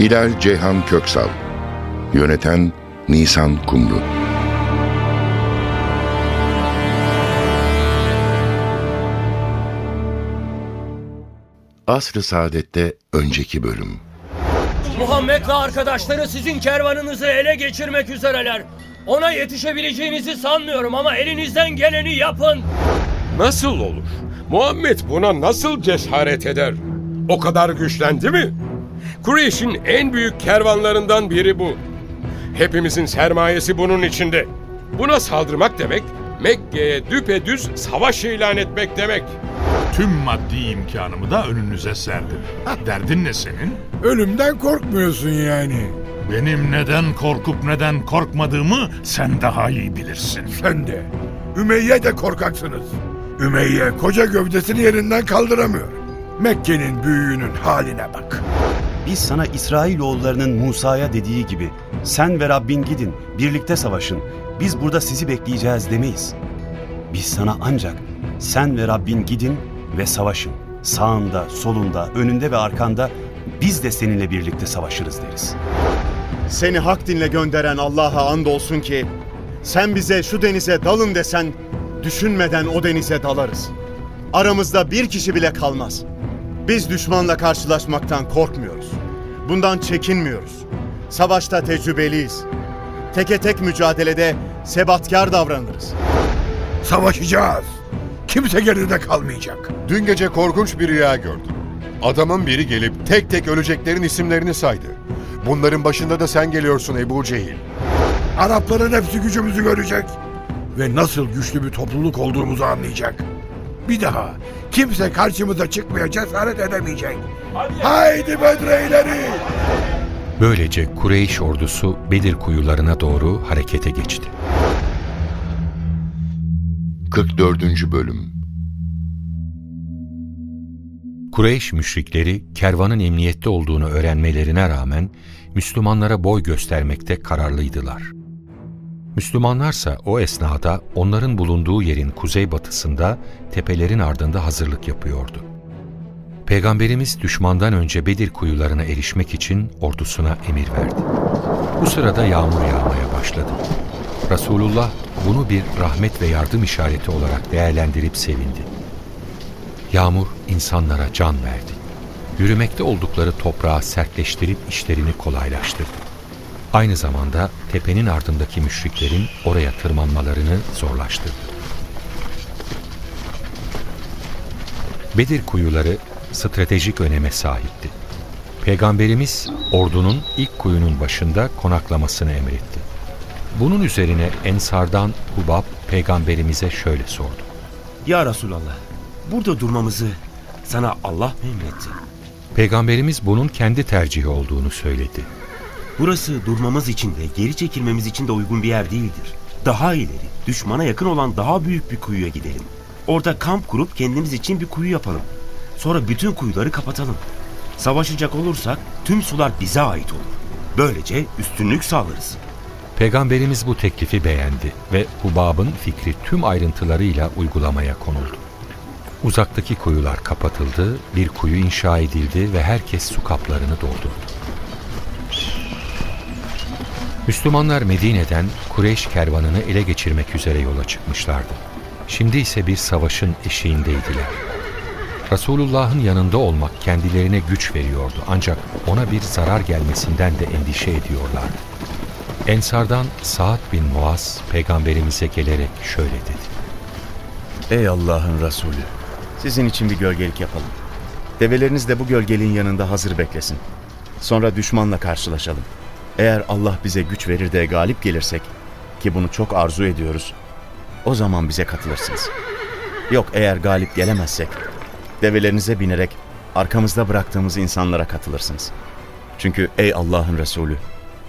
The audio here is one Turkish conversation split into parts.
Hilal Ceyhan Köksal Yöneten Nisan Kumru Asr-ı Saadet'te önceki bölüm Muhammed ve arkadaşları sizin kervanınızı ele geçirmek üzereler. Ona yetişebileceğinizi sanmıyorum ama elinizden geleni yapın. Nasıl olur? Muhammed buna nasıl cesaret eder? O kadar güçlendi mi? Kureyş'in en büyük kervanlarından biri bu. Hepimizin sermayesi bunun içinde. Buna saldırmak demek, Mekke'ye düpedüz savaş ilan etmek demek. Tüm maddi imkanımı da önünüze serdim. Derdin ne senin? Ölümden korkmuyorsun yani. Benim neden korkup neden korkmadığımı sen daha iyi bilirsin. Sen de. Ümeyye de korkaksınız. Ümeyye koca gövdesini yerinden kaldıramıyor. Mekke'nin büyüğünün haline bak. Biz sana İsrailoğullarının Musa'ya dediği gibi sen ve Rabbin gidin birlikte savaşın biz burada sizi bekleyeceğiz demeyiz. Biz sana ancak sen ve Rabbin gidin ve savaşın. Sağında, solunda, önünde ve arkanda biz de seninle birlikte savaşırız deriz. Seni hak dinle gönderen Allah'a andolsun ki sen bize şu denize dalın desen düşünmeden o denize dalarız. Aramızda bir kişi bile kalmaz. Biz düşmanla karşılaşmaktan korkmuyoruz. Bundan çekinmiyoruz. Savaşta tecrübeliyiz. Teke tek mücadelede sebatkar davranırız. Savaşacağız. Kimse geride kalmayacak. Dün gece korkunç bir rüya gördüm. Adamın biri gelip tek tek öleceklerin isimlerini saydı. Bunların başında da sen geliyorsun Ebu Cehil. Arapların hepsi gücümüzü görecek. Ve nasıl güçlü bir topluluk olduğumuzu anlayacak. Bir daha kimse karşımıza çıkmaya cesaret edemeyecek. Haydi Bedre ileri! Böylece Kureyş ordusu Bedir kuyularına doğru harekete geçti. 44. Bölüm Kureyş müşrikleri kervanın emniyette olduğunu öğrenmelerine rağmen Müslümanlara boy göstermekte kararlıydılar. Müslümanlarsa o esnada onların bulunduğu yerin kuzeybatısında tepelerin ardında hazırlık yapıyordu. Peygamberimiz düşmandan önce Bedir kuyularına erişmek için ordusuna emir verdi. Bu sırada yağmur yağmaya başladı. Resulullah bunu bir rahmet ve yardım işareti olarak değerlendirip sevindi. Yağmur insanlara can verdi. Yürümekte oldukları toprağı sertleştirip işlerini kolaylaştırdı. Aynı zamanda tepenin ardındaki müşriklerin oraya tırmanmalarını zorlaştırdı. Bedir kuyuları stratejik öneme sahipti. Peygamberimiz ordunun ilk kuyunun başında konaklamasını emretti. Bunun üzerine Ensardan Hubab peygamberimize şöyle sordu. Ya Resulallah, burada durmamızı sana Allah mı emretti? Peygamberimiz bunun kendi tercihi olduğunu söyledi. Burası durmamız için de geri çekilmemiz için de uygun bir yer değildir. Daha ileri, düşmana yakın olan daha büyük bir kuyuya gidelim. Orada kamp kurup kendimiz için bir kuyu yapalım. Sonra bütün kuyuları kapatalım. Savaşacak olursak tüm sular bize ait olur. Böylece üstünlük sağlarız. Peygamberimiz bu teklifi beğendi ve Hubab'ın fikri tüm ayrıntılarıyla uygulamaya konuldu. Uzaktaki kuyular kapatıldı, bir kuyu inşa edildi ve herkes su kaplarını doldurdu. Müslümanlar Medine'den Kureyş kervanını ele geçirmek üzere yola çıkmışlardı. Şimdi ise bir savaşın eşiğindeydiler. Resulullah'ın yanında olmak kendilerine güç veriyordu ancak ona bir zarar gelmesinden de endişe ediyorlardı. Ensardan Sa'd bin Muaz peygamberimize gelerek şöyle dedi. Ey Allah'ın Resulü! Sizin için bir gölgelik yapalım. Develeriniz de bu gölgeliğin yanında hazır beklesin. Sonra düşmanla karşılaşalım. Eğer Allah bize güç verir de galip gelirsek, ki bunu çok arzu ediyoruz, o zaman bize katılırsınız. Yok eğer galip gelemezsek, develerinize binerek arkamızda bıraktığımız insanlara katılırsınız. Çünkü ey Allah'ın Resulü,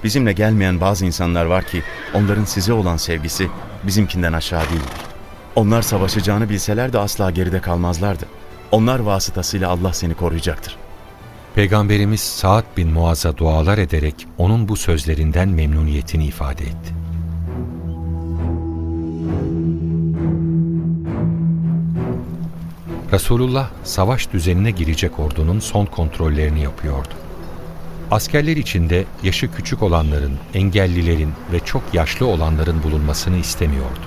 bizimle gelmeyen bazı insanlar var ki onların size olan sevgisi bizimkinden aşağı değildir. Onlar savaşacağını bilseler de asla geride kalmazlardı. Onlar vasıtasıyla Allah seni koruyacaktır. Peygamberimiz Sa'd bin Muaz'a dualar ederek onun bu sözlerinden memnuniyetini ifade etti. Resulullah savaş düzenine girecek ordunun son kontrollerini yapıyordu. Askerler içinde yaşı küçük olanların, engellilerin ve çok yaşlı olanların bulunmasını istemiyordu.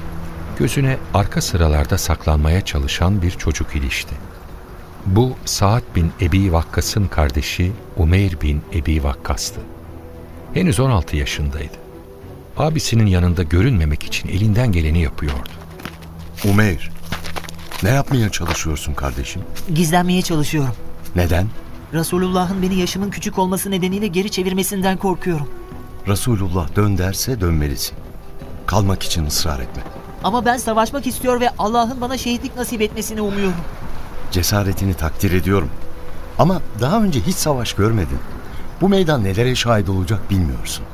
Gözüne arka sıralarda saklanmaya çalışan bir çocuk ilişti. Bu Sa'd bin Ebi Vakkas'ın kardeşi Umeyr bin Ebi Vakkas'tı. Henüz 16 yaşındaydı. Abisinin yanında görünmemek için elinden geleni yapıyordu. Umeyr, ne yapmaya çalışıyorsun kardeşim? Gizlenmeye çalışıyorum. Neden? Resulullah'ın beni yaşımın küçük olması nedeniyle geri çevirmesinden korkuyorum. Resulullah dön derse dönmelisin. Kalmak için ısrar etme. Ama ben savaşmak istiyor ve Allah'ın bana şehitlik nasip etmesini umuyorum. Cesaretini takdir ediyorum. Ama daha önce hiç savaş görmedin. Bu meydan nelere şahit olacak bilmiyorsun.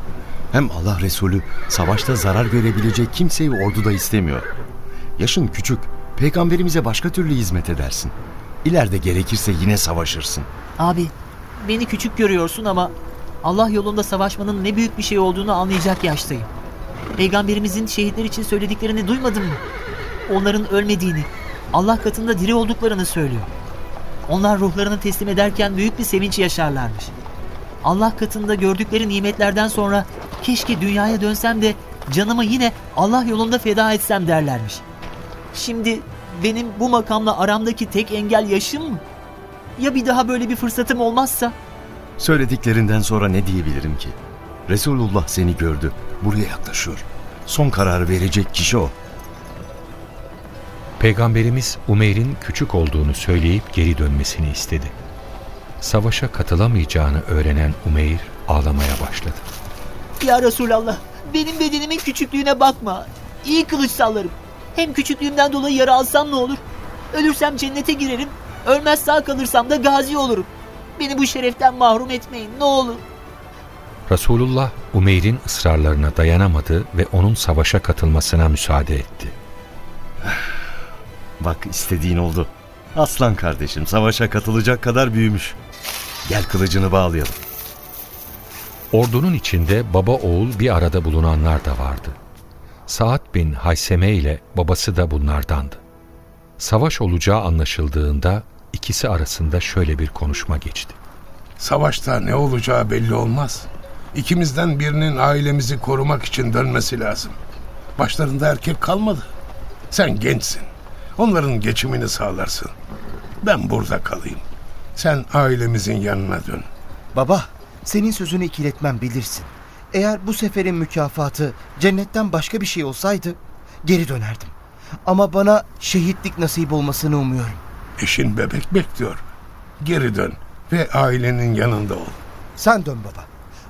Hem Allah Resulü savaşta zarar görebilecek kimseyi orduda istemiyor. Yaşın küçük, peygamberimize başka türlü hizmet edersin. İleride gerekirse yine savaşırsın. Abi, beni küçük görüyorsun ama Allah yolunda savaşmanın ne büyük bir şey olduğunu anlayacak yaştayım. Peygamberimizin şehitler için söylediklerini duymadın mı? Onların ölmediğini, Allah katında diri olduklarını söylüyor. Onlar ruhlarını teslim ederken büyük bir sevinç yaşarlarmış. Allah katında gördükleri nimetlerden sonra keşke dünyaya dönsem de canımı yine Allah yolunda feda etsem derlermiş. Şimdi benim bu makamla aramdaki tek engel yaşım mı? Ya bir daha böyle bir fırsatım olmazsa? Söylediklerinden sonra ne diyebilirim ki? Resulullah seni gördü. Buraya yaklaşıyor. Son kararı verecek kişi o. Peygamberimiz Umeyr'in küçük olduğunu söyleyip geri dönmesini istedi. Savaşa katılamayacağını öğrenen Umeyr ağlamaya başladı. Ya Resulallah benim bedenimin küçüklüğüne bakma. İyi kılıç sallarım. Hem küçüklüğümden dolayı yara alsam ne olur? Ölürsem cennete girerim. Ölmez sağ kalırsam da gazi olurum. Beni bu şereften mahrum etmeyin ne olur. Resulullah Umeyr'in ısrarlarına dayanamadı ve onun savaşa katılmasına müsaade etti. Bak istediğin oldu. Aslan kardeşim savaşa katılacak kadar büyümüş. Gel kılıcını bağlayalım. Ordunun içinde baba oğul bir arada bulunanlar da vardı. Saad bin Hayseme ile babası da bunlardandı. Savaş olacağı anlaşıldığında ikisi arasında şöyle bir konuşma geçti. Savaşta ne olacağı belli olmaz. İkimizden birinin ailemizi korumak için dönmesi lazım. Başlarında erkek kalmadı. Sen gençsin. Onların geçimini sağlarsın. Ben burada kalayım. Sen ailemizin yanına dön. Baba, senin sözünü ikiletmem bilirsin. Eğer bu seferin mükafatı cennetten başka bir şey olsaydı geri dönerdim. Ama bana şehitlik nasip olmasını umuyorum. Eşin bebek bekliyor. Geri dön ve ailenin yanında ol. Sen dön baba.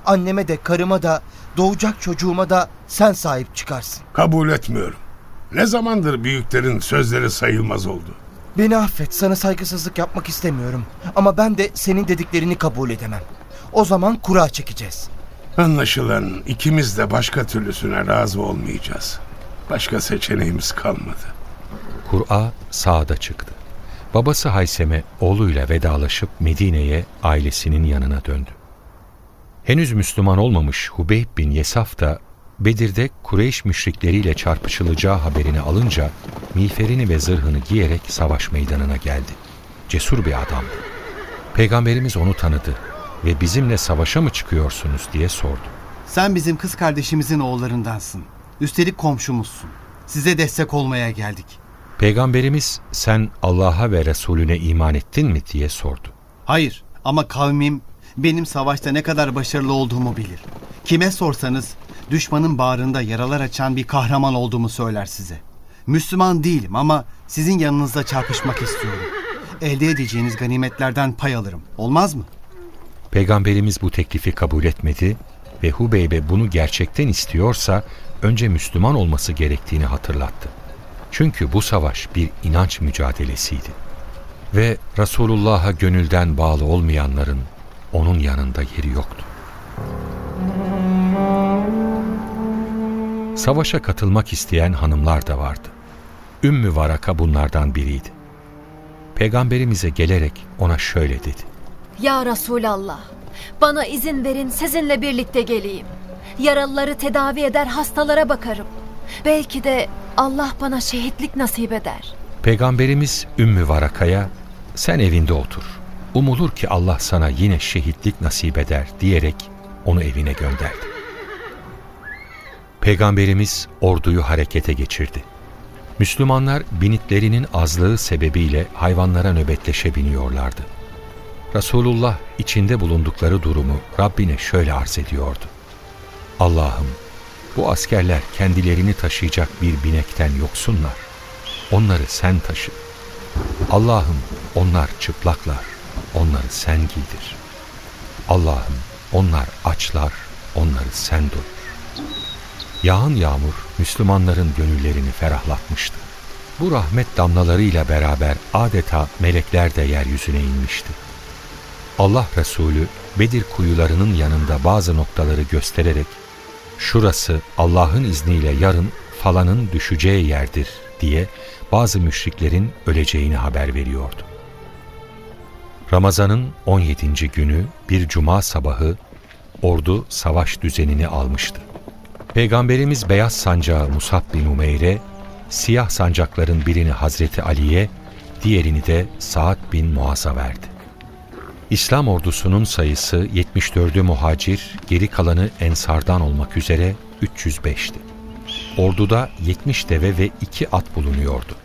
Anneme de karıma da doğacak çocuğuma da sen sahip çıkarsın. Kabul etmiyorum. Ne zamandır büyüklerin sözleri sayılmaz oldu. Beni affet sana saygısızlık yapmak istemiyorum. Ama ben de senin dediklerini kabul edemem. O zaman kura çekeceğiz. Anlaşılan ikimiz de başka türlüsüne razı olmayacağız. Başka seçeneğimiz kalmadı. Kur'a sağda çıktı. Babası Hayseme oğluyla vedalaşıp Medine'ye ailesinin yanına döndü. Henüz Müslüman olmamış Hubeyb bin Yesaf da Bedir'de Kureyş müşrikleriyle çarpışılacağı haberini alınca miğferini ve zırhını giyerek savaş meydanına geldi. Cesur bir adamdı. Peygamberimiz onu tanıdı ve bizimle savaşa mı çıkıyorsunuz diye sordu. Sen bizim kız kardeşimizin oğullarındansın. Üstelik komşumuzsun. Size destek olmaya geldik. Peygamberimiz sen Allah'a ve Resulüne iman ettin mi diye sordu. Hayır ama kavmim benim savaşta ne kadar başarılı olduğumu bilir. Kime sorsanız düşmanın bağrında yaralar açan bir kahraman olduğumu söyler size. Müslüman değilim ama sizin yanınızda çarpışmak istiyorum. Elde edeceğiniz ganimetlerden pay alırım. Olmaz mı? Peygamberimiz bu teklifi kabul etmedi ve Hubeybe bunu gerçekten istiyorsa önce Müslüman olması gerektiğini hatırlattı. Çünkü bu savaş bir inanç mücadelesiydi. Ve Resulullah'a gönülden bağlı olmayanların onun yanında yeri yoktu. Savaşa katılmak isteyen hanımlar da vardı. Ümmü Varaka bunlardan biriydi. Peygamberimize gelerek ona şöyle dedi. Ya Resulallah, bana izin verin sizinle birlikte geleyim. Yaralıları tedavi eder, hastalara bakarım. Belki de Allah bana şehitlik nasip eder. Peygamberimiz Ümmü Varaka'ya sen evinde otur. Umulur ki Allah sana yine şehitlik nasip eder diyerek onu evine gönderdi. Peygamberimiz orduyu harekete geçirdi. Müslümanlar binitlerinin azlığı sebebiyle hayvanlara nöbetleşe biniyorlardı. Resulullah içinde bulundukları durumu Rabbine şöyle arz ediyordu. Allah'ım bu askerler kendilerini taşıyacak bir binekten yoksunlar. Onları sen taşı. Allah'ım onlar çıplaklar. Onları sen giydir. Allah'ım onlar açlar. Onları sen doyur. Yağan yağmur Müslümanların gönüllerini ferahlatmıştı. Bu rahmet damlalarıyla beraber adeta melekler de yeryüzüne inmişti. Allah Resulü Bedir kuyularının yanında bazı noktaları göstererek şurası Allah'ın izniyle yarın falanın düşeceği yerdir diye bazı müşriklerin öleceğini haber veriyordu. Ramazan'ın 17. günü bir cuma sabahı ordu savaş düzenini almıştı. Peygamberimiz beyaz sancağı Musab bin Umeyr'e, siyah sancakların birini Hazreti Ali'ye, diğerini de Saad bin Muaz'a verdi. İslam ordusunun sayısı 74'ü muhacir, geri kalanı ensardan olmak üzere 305'ti. Orduda 70 deve ve 2 at bulunuyordu.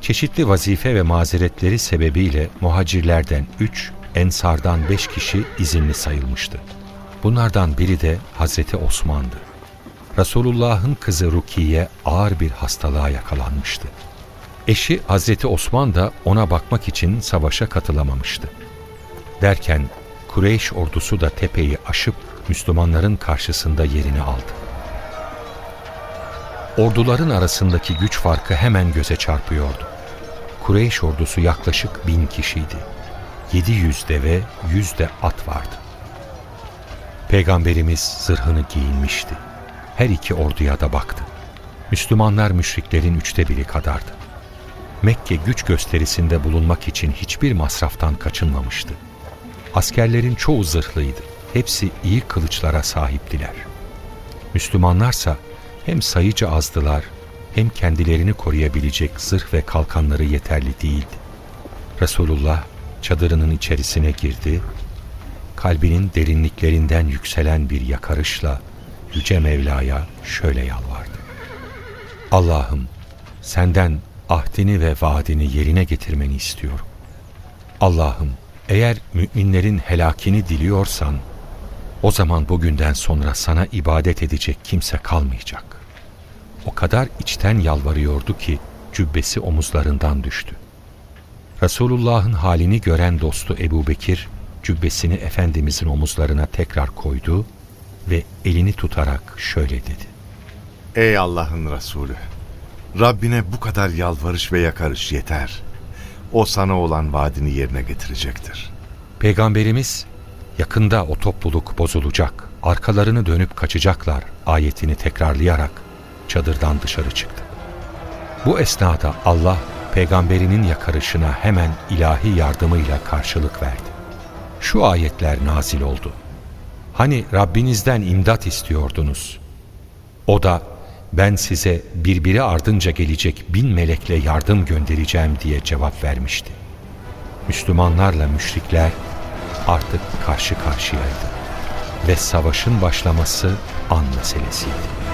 Çeşitli vazife ve mazeretleri sebebiyle muhacirlerden 3, ensardan 5 kişi izinli sayılmıştı. Bunlardan biri de Hazreti Osman'dı. Resulullah'ın kızı Rukiye ağır bir hastalığa yakalanmıştı. Eşi Hazreti Osman da ona bakmak için savaşa katılamamıştı. Derken Kureyş ordusu da tepeyi aşıp Müslümanların karşısında yerini aldı. Orduların arasındaki güç farkı hemen göze çarpıyordu. Kureyş ordusu yaklaşık bin kişiydi. 700 deve, 100 de at vardı. Peygamberimiz zırhını giyinmişti. Her iki orduya da baktı. Müslümanlar müşriklerin üçte biri kadardı. Mekke güç gösterisinde bulunmak için hiçbir masraftan kaçınmamıştı. Askerlerin çoğu zırhlıydı. Hepsi iyi kılıçlara sahiptiler. Müslümanlarsa hem sayıca azdılar hem kendilerini koruyabilecek zırh ve kalkanları yeterli değildi. Resulullah çadırının içerisine girdi, kalbinin derinliklerinden yükselen bir yakarışla Yüce Mevla'ya şöyle yalvardı. Allah'ım senden ahdini ve vaadini yerine getirmeni istiyorum. Allah'ım eğer müminlerin helakini diliyorsan o zaman bugünden sonra sana ibadet edecek kimse kalmayacak. O kadar içten yalvarıyordu ki cübbesi omuzlarından düştü. Resulullah'ın halini gören dostu Ebu Bekir cübbesini Efendimizin omuzlarına tekrar koydu ve elini tutarak şöyle dedi. Ey Allah'ın Resulü! Rabbine bu kadar yalvarış ve yakarış yeter. O sana olan vaadini yerine getirecektir. Peygamberimiz yakında o topluluk bozulacak, arkalarını dönüp kaçacaklar ayetini tekrarlayarak çadırdan dışarı çıktı. Bu esnada Allah peygamberinin yakarışına hemen ilahi yardımıyla karşılık verdi. Şu ayetler nazil oldu. Hani Rabbinizden imdat istiyordunuz. O da ben size birbiri ardınca gelecek bin melekle yardım göndereceğim diye cevap vermişti. Müslümanlarla müşrikler artık karşı karşıyaydı ve savaşın başlaması an meselesiydi.